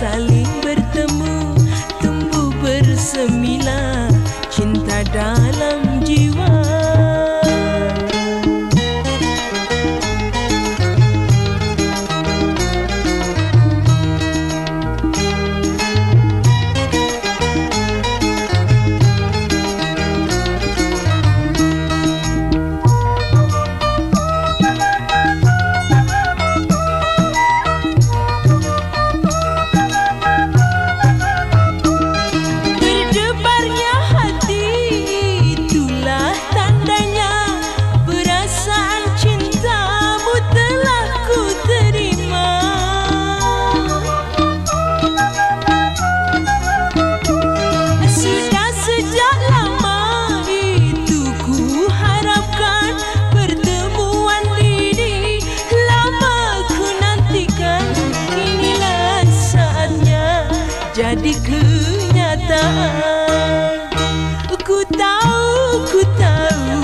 Saling bertemu tumbuh bersemila Ku tahu, ku tahu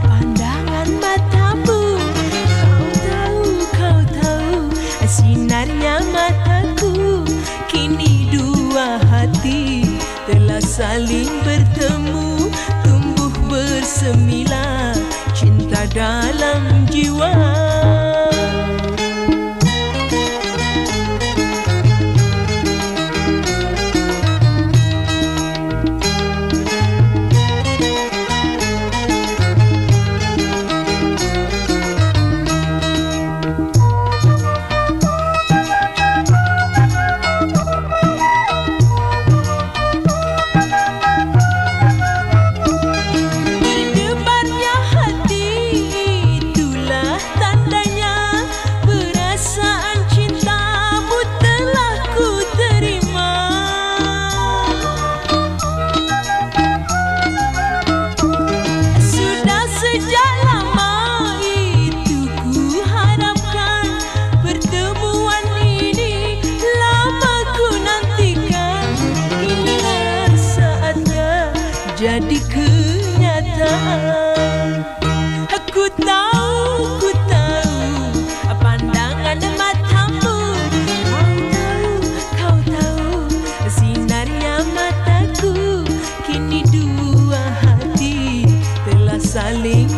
Pandangan matamu. Kau tahu, kau tahu Sinarnya mataku. Kini dua hati Telah saling bertemu. Tumbuh bersemila Cinta dalam jiwa 零